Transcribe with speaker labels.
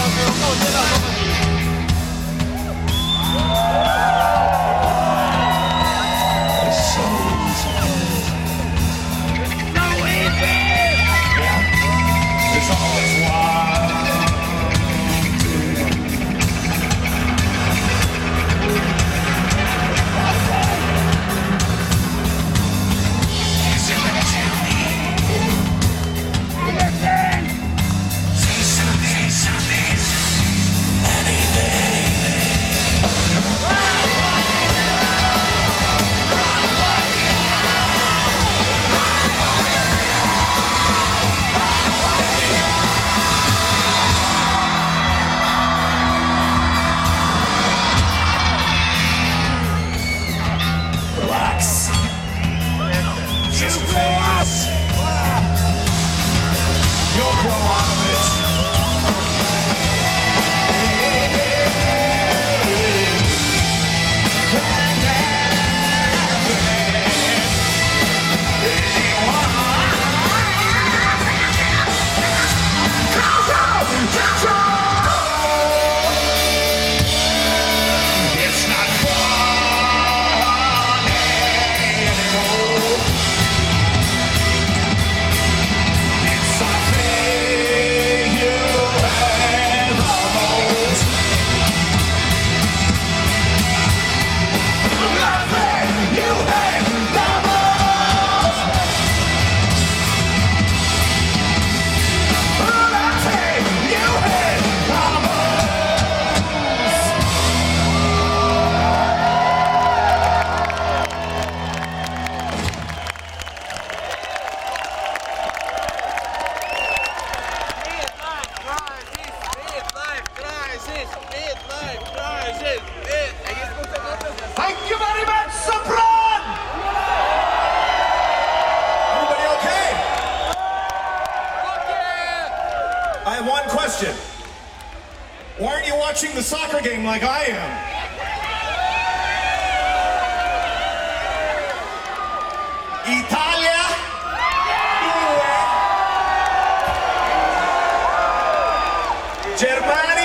Speaker 1: Thank you.
Speaker 2: I have one question. Why aren't you watching the soccer game like I am? Italia Germany.